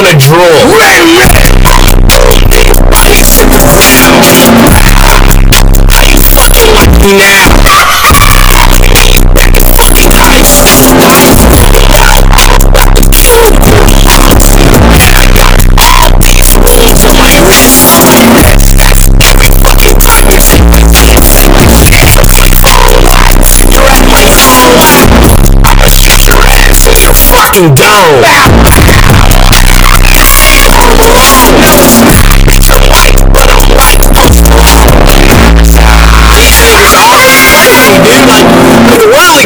gonna drool. Fucking dome.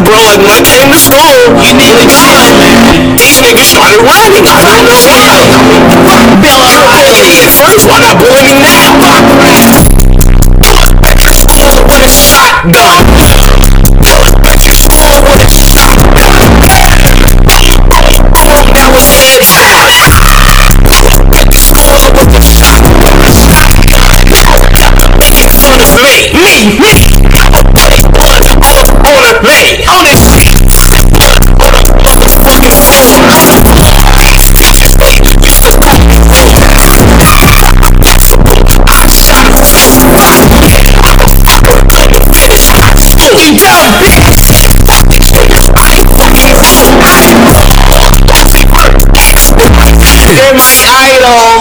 Bro, like, when I came to school, you need to. These niggas started rapping. I don't know why. Bill, at first. Why not bully me now? Shotgun. Me. Me. immortal